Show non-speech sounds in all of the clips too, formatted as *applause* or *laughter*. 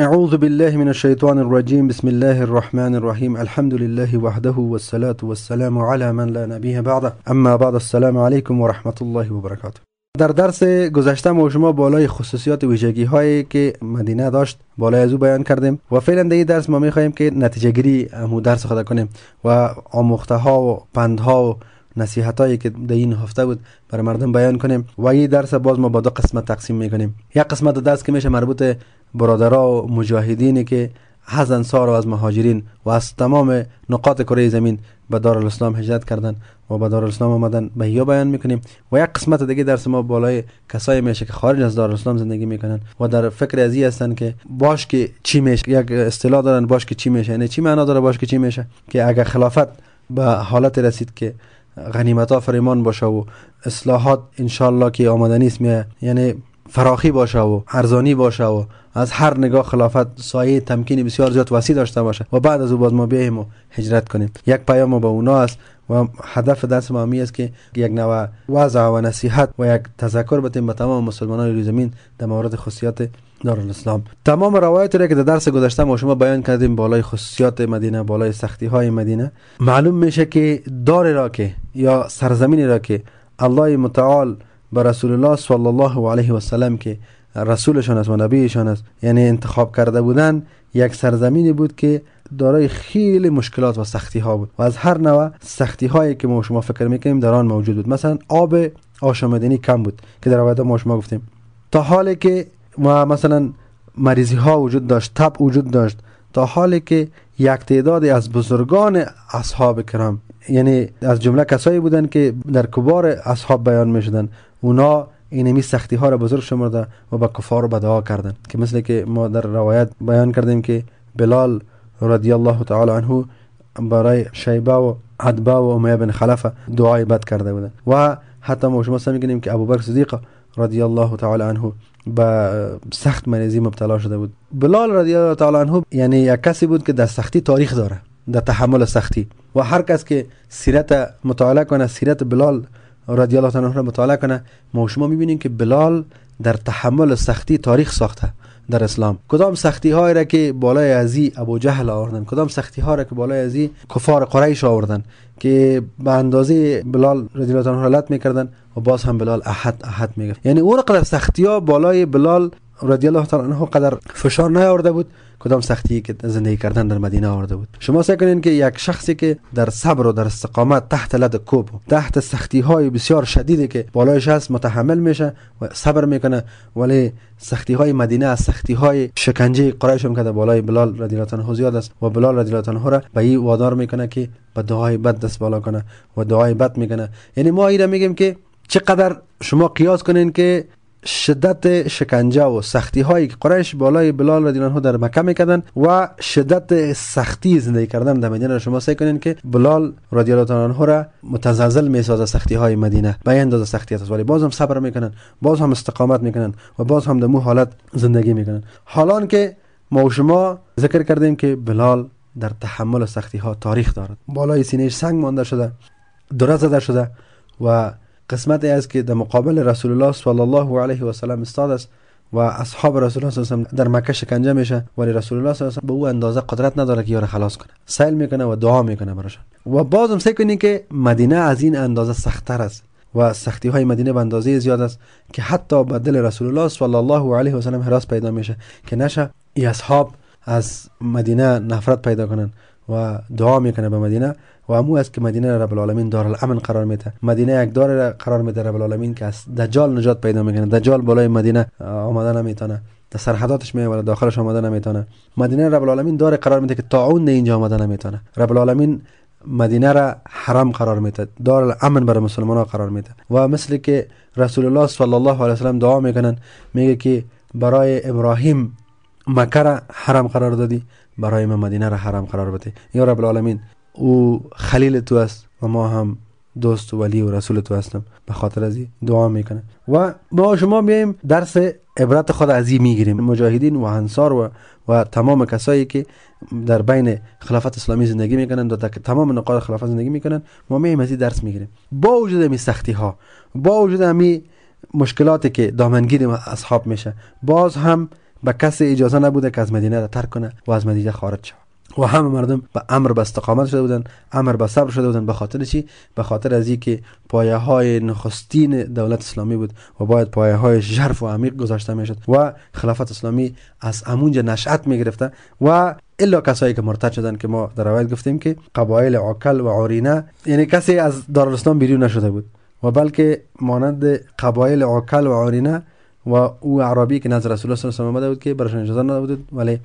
اعوذ بالله من الشيطان الرجيم. بسم الله الرحمن الرحيم. الحمد لله وحده والصلاة والسلام على من لا نبيه بعده. اما بعد السلام عليكم ورحمة الله وبركاته. در درس گذشته ما شما بالای خصوصیات ویژگی هایی که مدینه داشت بالای از او بیان کردیم و فعلا در این درس ما می که نتیجه گیری امو درس خدا کنیم و آموخته ها و پند ها و نصیحت هایی که در این هفته بود برای مردم بیان کنیم و این درس باز ما با دو قسمت تقسیم می‌کنیم. یک قسمت درس که میشه مربوط برادرها و مجاهدینی که از انصار و از مهاجرین و از تمام نقاط کره زمین به دارالاسلام هجرت کردن و به دارالاسلام آمدن. به یا بیان می‌کنیم. و یک قسمت دیگه درس ما بالای کسایی میشه که خارج از دارالاسلام زندگی می‌کنن و در فکر ازی هستن که باش که چی میشه یک اصطلاح دارن باش که چی میشه. یعنی چی معنا داره باش که چی میشه؟ که اگر خلافت به حالت رسید که غنیمت ها فریمان باشه و اصلاحات انشالله که آمدنی است یعنی فراخی باشه و ارزانی باشه و از هر نگاه خلافت سایه تمکینی بسیار زیاد وسیع داشته باشه و بعد از او باز ما بیایم و هجرت کنیم. یک پیام ما به اونا است و هدف درس ما می است که یک نوع وضع و نصیحت و یک تذکر بتیم به تمام مسلمانان روی زمین در مورد خصوصیات دارالاسلام. تمام روایت را که در درس گذشته ما شما بیان کردیم بالای خصوصیات مدینه بالای سختی های مدینه معلوم میشه که دار را که یا سرزمینی را که الله متعال به رسول الله صلی الله علیه و سلم که رسولشان است و نبیشان است یعنی انتخاب کرده بودن یک سرزمینی بود که دارای خیلی مشکلات و سختی ها بود. و از هر نوع سختی هایی که ما شما فکر می‌کنیم در آن موجود بود. مثلا آب آشامدنی کم بود که در روایت ما شما گفتیم. تا حالی که ما مثلا مریضی ها وجود داشت تب وجود داشت تا حالی که یک تعدادی از بزرگان اصحاب کرام یعنی از جمله کسایی بودن که در کبار اصحاب بیان می شدن اونا اینمی سختی ها را بزرگ شمرده و به کفار بدعا کردن که مثل که ما در روایت بیان کردیم که بلال رضی الله تعالی عنه برای شیبه و عدبه و امیه بن خلفه دعای بد کرده بودن و حتی ما شما میگیم که ابوبکر صدیق رضی الله تعالی عنه به سخت مریضی مبتلا شده بود. بلال رضی الله تعالی عنه یعنی یک کسی بود که در سختی تاریخ داره در تحمل سختی. و هر کس که سیرت مطالعه کنه سیرت بلال رضی الله تعالی عنه مطالعه کنه ما شما می‌بینیم که بلال در تحمل سختی تاریخ ساخته. در اسلام. کدام سختی هایی را که بالای ازی ابو جهل آوردن؟ کدام سختی ها را که بالای ازی کفار قریش آوردن؟ که به اندازه بلال رضی الله عنه حالت می‌کردن و باز هم بلال احد احد میگه یعنی اون قدر سختی ها بالای بلال رضی الله تعالی عنه قدر فشار نیاورده بود. کدام سختی که زندگی کردن در مدینه آورده بود؟ شما سعی کنین که یک شخصی که در صبر و در استقامت تحت لد کوب تحت سختی های بسیار شدیدی که بالایش هست متحمل میشه و صبر می‌کنه ولی سختی های مدینه از سختی های شکنجه قریش هم که بالای بلال رضی الله عنه زیاد است و بلال رضی الله عنه را به این وادار می‌کنه که به دعای بد دست بالا کنه و دعای بد می‌کنه. یعنی ما اینا میگیم که چقدر شما قیاس کنین که شدت شکنجه و سختی هایی که قریش بالای بلال رضی الله در مکه می‌کردن و شدت سختی زندگی کردن در مدینه شما سعی کنین که بلال رضی الله عنه را متزلزل می‌سازه سختی های مدینه به اندازه سختی است. ولی باز هم صبر می‌کنن باز هم استقامت می‌کنن و باز هم در مو حالت زندگی می‌کنن. حالان که ما و شما ذکر کردیم که بلال در تحمل سختی ها تاریخ دارد. بالای سینه سنگ مانده شده دره زده شده و قسمت است که در مقابل رسول الله صلی الله علیه و سلم استاد است و اصحاب رسول الله صلی الله در مکه شکنجه میشه ولی رسول الله صلی الله علیه و به او اندازه قدرت نداره که یاره خلاص کنه. سیل می‌کنه و دعا می‌کنه براشون. و بازم سعی کنین که مدینه از این اندازه سختتر است و سختی های مدینه به اندازه زیاد است که حتی به دل رسول الله صلی الله علیه و سلم حراس پیدا میشه که نشه ای اصحاب از مدینه نفرت پیدا کنن. و دعا می‌کنه به مدینه و امو است که مدینه رب العالمین دار الامن قرار میده. مدینه یک دار قرار میده رب العالمین که از دجال نجات پیدا می‌کنه. دجال بالای مدینه آمده نمی‌تونه. در سرحداتش ولی داخلش آمده نمی‌تونه. مدینه رب العالمین دار قرار میده که طاعون اینجا آمده نمی‌تونه. رب العالمین مدینه را حرم قرار میده. دار الامن برای مسلمان ها قرار میده. و مثل که رسول الله صلی الله علیه و دعا می‌کنن میگه که برای ابراهیم مکه را حرم قرار دادی؟ برای من مدینه را حرم قرار بده. یا رب العالمین او خلیل تو است و ما هم دوست و ولی و رسول تو هستم. به خاطر ازی دعا می‌کنه. و ما شما میایم درس عبرت خود از این می‌گیریم. مجاهدین و انصار و و تمام کسایی که در بین خلافت اسلامی زندگی می‌کنن و تمام نقاط خلافت زندگی می‌کنن ما میایم از این درس می‌گیریم. با وجود می سختی ها با وجود می مشکلاتی که دامنگیر اصحاب میشه باز هم به کسی اجازه نبوده که از مدینه را ترک کنه و از مدینه خارج شود و همه مردم به امر به استقامت شده بودن امر به صبر شده بودن به خاطر چی؟ به خاطر از اینکه پایه های نخستین دولت اسلامی بود و باید پایه های ژرف و عمیق گذاشته می‌شد و خلافت اسلامی از امونجا نشأت می گرفته و الا کسایی که مرتد شدن که ما در روایت گفتیم که قبایل عکل و عورینه یعنی کسی از دارالاسلام بیرون نشده بود و بلکه مانند قبایل عکل و عورینه و او عربی که نظر رسول الله صلی الله علیه و آمده بود که براشون اجازه نداده ولی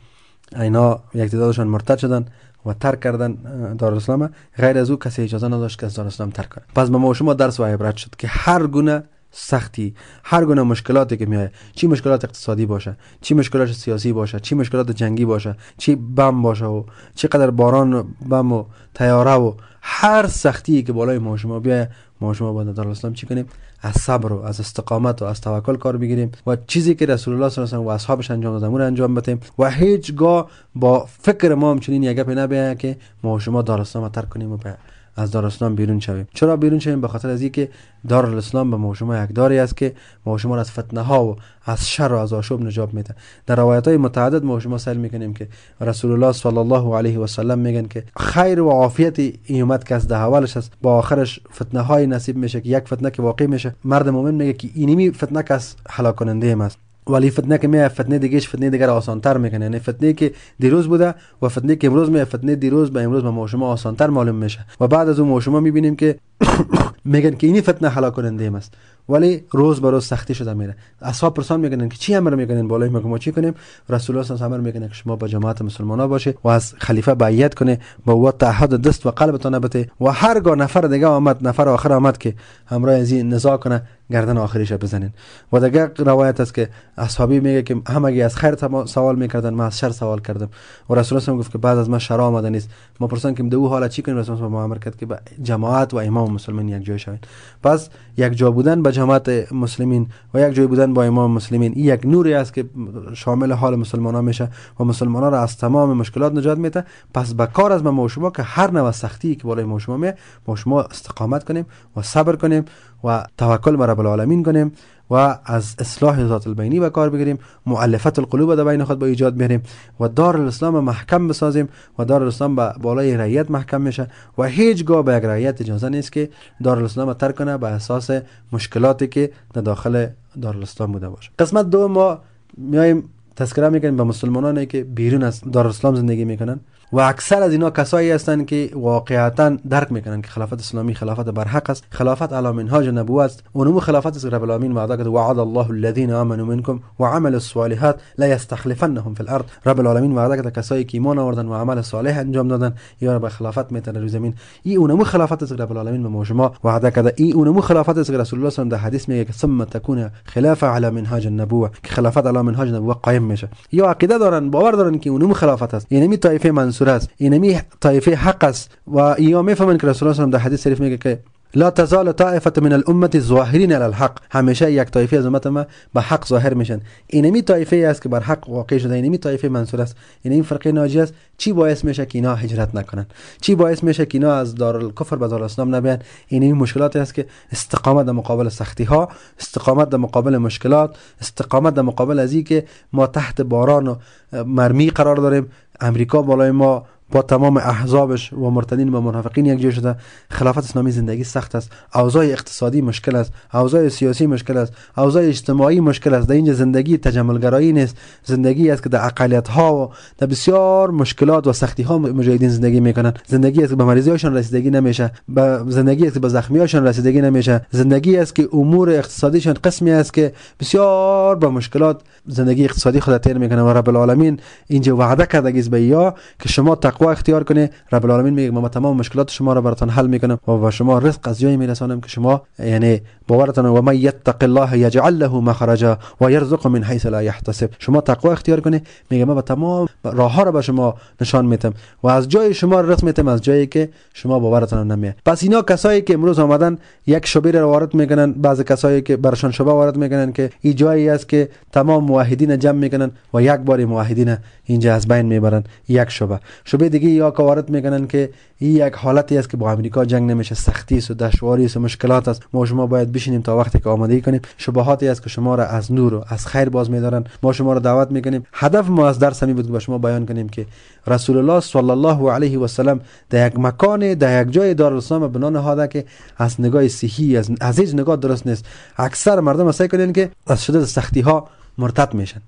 اینا یک تعدادشان مرتد شدن و ترک کردن دارالاسلام غیر از او کسی اجازه نداشت که از دارالاسلام ترک کنه. پس ما شما درس و عبرت شد که هر گونه سختی هر گونه مشکلاتی که میاد چی مشکلات اقتصادی باشه چی مشکلات سیاسی باشه چی مشکلات جنگی باشه چی بم باشه و چقدر باران بم و تیاره و هر سختی که بالای ما شما بیای ما شما باید در اسلام چی کنیم؟ از صبر و از استقامت و از توکل کار بگیریم و چیزی که رسول الله صلی الله علیه و اصحابش انجام دادن رو انجام بدیم و هیچگاه با فکر ما هم چنین یک نبیه که ما شما در اسلام ترک کنیم و به از دارالاسلام بیرون شویم. چرا بیرون شویم؟ به خاطر از اینکه دارالاسلام به ما شما یک داری است که ما شما از فتنه ها و از شر و از آشوب نجات میده در روایت های متعدد ما شما سل می‌کنیم که رسول الله صلی الله علیه و سلم میگن که خیر و عافیت ایومد که از ده اولش است با آخرش فتنه های نصیب میشه که یک فتنه که واقع میشه. مرد مؤمن میگه که اینمی فتنه کس هلاک کننده است. ولی فتنه که میاد فتنه دیگه فتنه دیگر آسان تر می‌کنه. یعنی فتنه که دیروز بوده و فتنه که امروز میاد فتنه دیروز به امروز به ما شما آسان تر معلوم میشه. و بعد از اون ما شما می‌بینیم که *coughs* میگن که اینی فتنه هلاک کننده است. ولی روز به روز سختی شده میره. اصحاب پرسان میگن که چی امر می‌کنین بالای ما چی کنیم؟ رسول الله صلی الله علیه و میگن که شما با جماعت مسلمانا باشه و از خلیفه بیعت کنه با و تعهد دست و قلبتون بته و هرگاه نفر دیگه آمد نفر آخر آمد که همراه از نزاع کنه گردن آخریش بزنین. و دیگه روایت است که اصحابی میگه که همگی از خیر سوال می‌کردن ما از شر سوال کردم. و رسول الله گفت که بعد از ما شر آمده نیست. ما پرسان که دو حالا چی کنیم؟ رسول الله ما امر کرد که جماعت و امام مسلمین یک جای شوید پس یک جا بودن با جماعت مسلمین و یک جای بودن با امام مسلمین این یک نوری است که شامل حال مسلمان ها میشه و مسلمان ها را از تمام مشکلات نجات میده. پس به کار از ما شما که هر نوع سختی که بالای ما شما می ما شما استقامت کنیم و صبر کنیم و توکل بر رب العالمین کنیم. و از اصلاح ذات البینی به کار بگیریم مؤلفت القلوب در بین خود با ایجاد بیاریم و دار الاسلام محکم بسازیم و دار الاسلام با بالای رعیت محکم میشه و هیچگاه به یک رعیت اجازه نیست که دار الاسلام ترک کنه به اساس مشکلاتی که در داخل دار الاسلام بوده باشه. قسمت دو ما میایم تذکره می‌کنیم به مسلمانانی که بیرون از دار الاسلام زندگی می‌کنن. و اکثر از اینا کسایی هستند که واقعیتا درک می‌کنن که خلافت اسلامی خلافت برحق است. خلافت علی منهاج نبوت است. اونمو خلافت است رب العالمین وعده کرد وعد الله الذين امنوا منكم وعملوا الصالحات لا يستخلفنهم في الارض. رب العالمین وعده کرد کسایی که ایمان آوردن و عمل صالح انجام دادن یا به خلافت میتن روی زمین. این اونمو خلافت است رب العالمین به شما وعده کرد این اونمو خلافت است رسول الله صلی الله علیه و حدیث میگه که ثم تكون خلافه علی منهاج النبوه که خلافت علی منهاج نبوه قائم میشه. یا عقیده دارن باور دارن که اونمو خلافت است. یعنی می طایفه منصور است اینمی طایفه حق است. و اینا می‌فهمن که رسول الله در حدیث شریف میگه که لا تزال طائفه من الامه ظاهرین علی الحق. همیشه یک طایفه از امت ما به حق ظاهر میشن. اینمی طایفه است که بر حق واقع شده اینمی طایفه منصور است. این فرقه ناجی است. چی باعث میشه که اینا هجرت نکنن؟ چی باعث میشه که اینا از دارالکفر به دارالاسلام نبیان؟ اینمی مشکلات است که استقامت در مقابل سختی ها استقامت در مقابل مشکلات استقامت در مقابل از که ما تحت باران و مرمی قرار داریم. امریکا بالای ما با تمام احزابش و مرتدین و منافقین یک جای شده. خلافت اسلامی زندگی سخت است. اوضاع اقتصادی مشکل است. اوضاع سیاسی مشکل است. اوضاع اجتماعی مشکل است. در اینجا زندگی تجملگرایی نیست. زندگی است که در اقلیت ها و در بسیار مشکلات و سختی ها مجاهدین زندگی می‌کنن زندگی است که به مریضی هاشون رسیدگی نمیشه. به زندگی است که به زخمی هاشون رسیدگی نمیشه. زندگی است که امور اقتصادیشون قسمی است که بسیار با مشکلات زندگی اقتصادی خود تیر می‌کنه. و رب العالمین اینجا وعده کرده به یا که شما تقوا اختیار کنه رب العالمین میگه ما تمام مشکلات شما را براتون حل می‌کنم و به شما رزق از جایی میرسانم که شما یعنی باورتان و من یتق الله یجعل له مخرجا و یرزق من حیث لا یحتسب. شما تقوا اختیار کنه میگه به تمام راه ها را به شما نشان میتم و از جای شما رزق میتم از جایی که شما باورتان نمیه پس اینا کسایی که امروز آمدن یک شبیر را وارد می‌کنن بعض کسایی که برشان شبه وارد می‌کنن که این جایی است که تمام موحدین جمع می‌کنن و یک بار موحدین اینجا از بین می‌برن یک شبه. شبه دیگه یا که وارد می‌کنن که این یک حالتی است که با امریکا جنگ نمیشه سختی است و دشواری است و مشکلات است. ما شما باید بشینیم تا وقتی که آماده کنیم. شبهاتی است که شما را از نور و از خیر باز میدارن. ما شما را دعوت می‌کنیم. هدف ما از درس همی بود که با شما بیان کنیم که رسول الله صلی الله علیه و سلم در یک مکان در یک جای دارالاسلام بنا نهاده که از نگاه صحی از عزیز نگاه درست نیست. اکثر مردم سعی کنین که از شدت سختی ها مرتد میشن.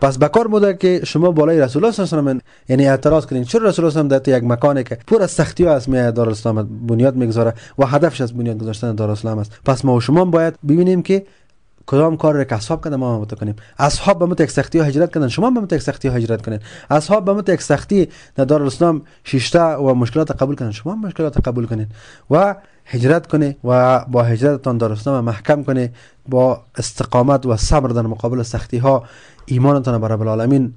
پس بکار بوده که شما بالای رسول الله صلی الله یعنی اعتراض کنین. چرا رسول الله در یک مکانی که پر از سختی است می دارالاسلام بنیاد می‌گذاره و هدفش از بنیاد گذاشتن دارالاسلام است. پس ما و شما باید ببینیم که کدام کار را که اصحاب کردن ما هم کنیم اصحاب به مت یک سختی ها هجرت کردن شما به مت یک سختی ها هجرت کنین. اصحاب به مت یک سختی در دارالاسلام شیشته و مشکلات قبول کنن. شما مشکلات قبول کنین و هجرت کنه و با هجرتتان دارالاسلام محکم کنه با استقامت و صبر در مقابل سختی ها ایمانتان بر رب العالمین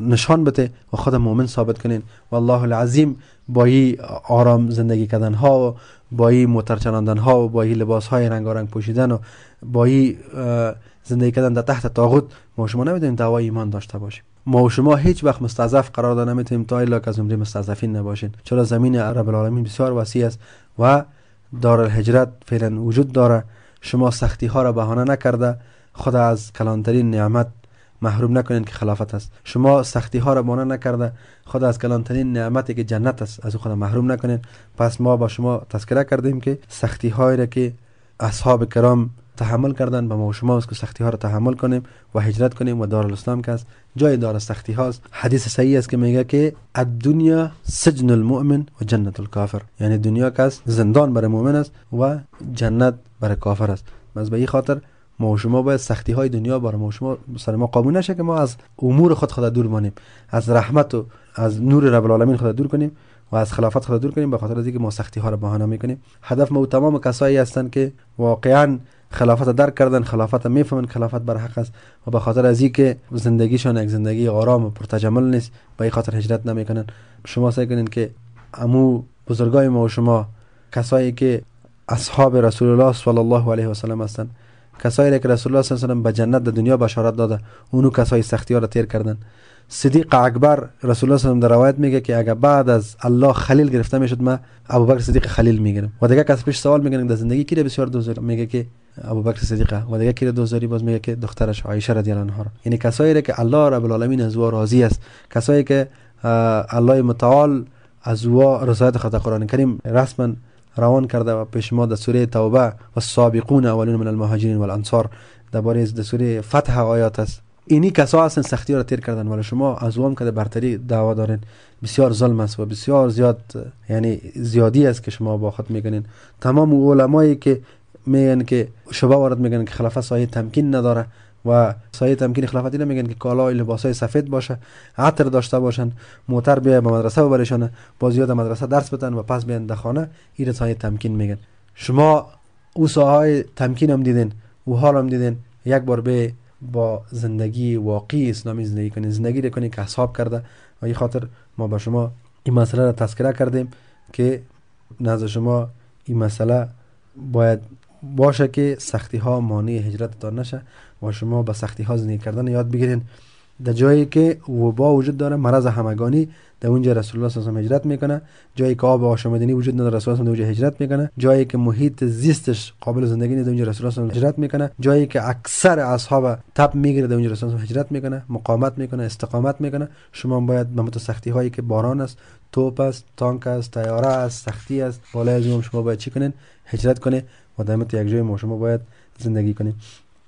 نشان بده و خود مؤمن ثابت کنین. والله العظیم با این آرام زندگی کردن ها و با این موتر چراندن ها و با این لباس های رنگارنگ پوشیدن و با این زندگی کردن در تحت طاغوت ما شما نمی‌تونیم دعوای ایمان داشته باشیم. ما و شما هیچ وقت مستضعف قرار داده نمی‌تونیم تا الا که از عمره مستضعفین نباشین. چرا زمین رب العالمین بسیار وسیع است و دار الهجرت فعلا وجود داره. شما سختی ها را بهانه نکرده. خود از کلانترین نعمت محروم نکنین که خلافت است شما سختی ها را بهانه نکرده. خود از کلانترین نعمتی که جنت است از خود محروم نکنین. پس ما با شما تذکره کردیم که سختی هایی را که اصحاب کرام تحمل کردن به ما و شما که سختی ها را تحمل کنیم و هجرت کنیم و دار الاسلام که است جای دار سختی هاست. حدیث صحیح است که میگه که الدنیا سجن المؤمن و جنت الکافر. یعنی دنیا که است زندان برای مؤمن است و جنت برای کافر است. از به این خاطر ما و شما باید سختی های دنیا برای ما و شما سر ما قابل نشه که ما از امور خود خود دور مانیم. از رحمت و از نور رب العالمین خود دور کنیم و از خلافت خود دور کنیم به خاطر اینکه ما سختی ها را بهانه می‌کنیم. هدف ما و تمام کسایی هستند که واقعا خلافت درک کردن خلافت می‌فهمن خلافت بر حق است و به خاطر از که زندگیشان یک زندگی آرام و پرتجمل نیست به این خاطر هجرت نمی‌کنن. شما سعی کنین که امو بزرگای ما و شما کسایی که اصحاب رسول الله صلی الله علیه و سلم هستند کسایی که رسول الله صلی الله علیه و به جنت در دنیا بشارت داده اونو کسای سختی ها را تیر کردن. صدیق اکبر رسول الله صلی الله علیه و در روایت میگه که اگر بعد از الله خلیل گرفته می‌شد ما ابوبکر صدیق خلیل می‌گیرم. و دیگه کس پیش سوال میگن در زندگی کی بسیار دوست میگه که ابوبکر صدیقه. و دیگه کی دوست داری؟ باز میگه که دخترش عایشه رضی الله عنها یعنی کسایی که الله رب العالمین از او راضی است. کسایی که الله متعال از او رضایت خدا قرآن کریم رسما روان کرده و پیش ما در سوره توبه و السابقون اولون من المهاجرین والانصار. درباره از سوره فتح آیات است. اینی کسا هستن سختی را تیر کردن ولی شما از اوام که برتری دعوا دارین بسیار ظلم است و بسیار زیاد یعنی زیادی است که شما با خود میگنین. تمام علمایی که میگن که شبه وارد میگن که خلافت سایه تمکین نداره. و سایه تمکین خلافتی نمیگن که کالای لباس های سفید باشه عطر داشته باشن موتر بیا به مدرسه ببرشانه باز یاد مدرسه درس بتن و پس بیان خانه این سایه تمکین میگن. شما او ساهای تمکین هم دیدین او حال هم دیدین یک بار به با زندگی واقعی اسلامی زندگی کنید زندگی کنید که اصحاب کرده و این خاطر ما با شما این مسئله را تذکره کردیم که نزد شما این مسئله باید باشه که سختی ها مانع هجرت نشه و شما به سختی ها زندگی کردن یاد بگیرین. در جایی که وبا وجود داره مرض همگانی در اونجا رسول الله صلی الله علیه و هجرت می‌کنه. جایی که آب آشامیدنی وجود نداره رسول الله اونجا هجرت می‌کنه. جایی که محیط زیستش قابل زندگی نیست اونجا رسول الله صلی هجرت می‌کنه. جایی که اکثر اصحاب تب می‌گیره در اونجا رسول الله هجرت می‌کنه. مقاومت می‌کنه استقامت می‌کنه. شما باید به مت سختی هایی که باران است توپ است تانک است تیاره است سختی است بالای شما باید چی کنین؟ هجرت کنه در یک جای ما شما باید زندگی کنیم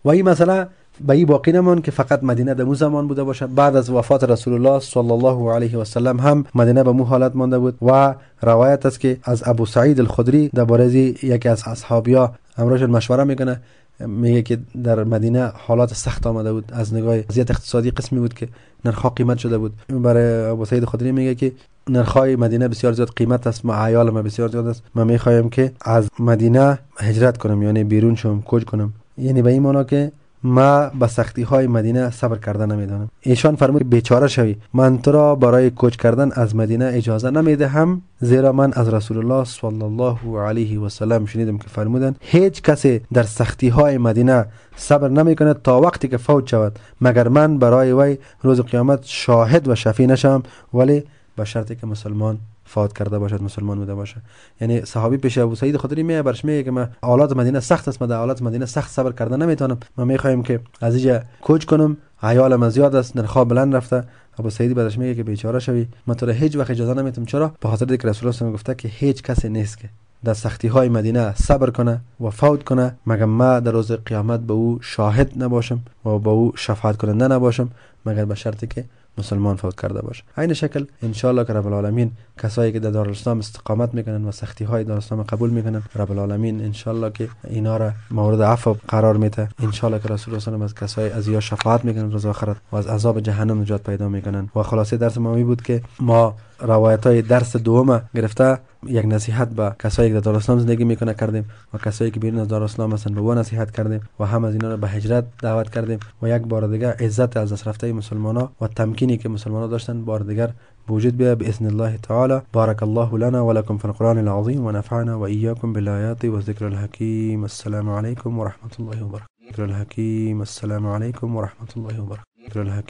و این مسئله به این باقی نمان که فقط مدینه در زمان بوده باشد. بعد از وفات رسول الله صلی الله علیه و سلم هم مدینه به مو حالت مانده بود و روایت است که از ابو سعید الخدری در یکی از اصحابیا امروز مشوره می‌کنه. میگه که در مدینه حالات سخت آمده بود. از نگاه وضعیت اقتصادی قسمی بود که نرخ قیمت شده بود. برای ابو سعید خدری میگه که نرخای مدینه بسیار زیاد قیمت است. ما عیال ما بسیار زیاد است. من می‌خوایم که از مدینه هجرت کنم یعنی بیرون شم کوچ کنم. یعنی به این معنا که ما به سختی های مدینه صبر کردن نمی‌دانم. ایشان فرمود بیچاره شوی. من تو را برای کوچ کردن از مدینه اجازه نمی‌دهم زیرا من از رسول الله صلی الله علیه و سلم شنیدم که فرمودن هیچ کسی در سختی های مدینه صبر نمی کند تا وقتی که فوت شود. مگر من برای وی روز قیامت شاهد و شفی نشم؟ ولی به شرطی که مسلمان فوت کرده باشد مسلمان بوده باشه. یعنی صحابی پیش ابو سعید خدری می برش میگه که ما حالات مدینه سخت است ما در حالات مدینه سخت صبر کرده نمی‌تونم. ما می‌خوایم که از اینجا کوچ کنم عیالم زیاد است در خواب بلند رفته. ابو سعید بعدش میگه که بیچاره شوی. من تو هیچ وقت اجازه نمیتم چرا؟ به خاطر اینکه رسول الله گفته که هیچ کسی نیست که در سختی های مدینه صبر کنه و فوت کنه مگر ما در روز قیامت به او شاهد نباشم و به او شفاعت کننده نباشم مگر به شرطی که مسلمان فوت کرده باشه. این شکل ان که رب العالمین کسایی که در دارالاسلام استقامت می‌کنن و سختی های دارالاسلام قبول می‌کنن رب العالمین ان که اینا را مورد عفو قرار میده. ان که رسول الله از کسای از یا شفاعت می‌کنن روز آخرت و از عذاب جهنم نجات پیدا می‌کنن. و خلاصه درس ما بود که ما روایت های درس دوم گرفته. یک نصیحت به کسایی که در دارالاسلام زندگی میکنه کردیم و کسایی که بیرون از دارالاسلام هستن به أو نصیحت کردیم و هم از اینا را به هجرت دعوت کردیم و یک بار دیگه عزت از دست رفته مسلمان ها و تمکینی که مسلمان ها داشتن بار دیگر بوجود بیا بإذن الله تعالی. بارك الله لنا ولكم في القرآن العظيم ونفعنا وإياكم بالآيات والذكر الحكيم السلام عليكم ورحمة الله وبركاته الذكر الحكيم السلام عليكم ورحمة الله وبركاته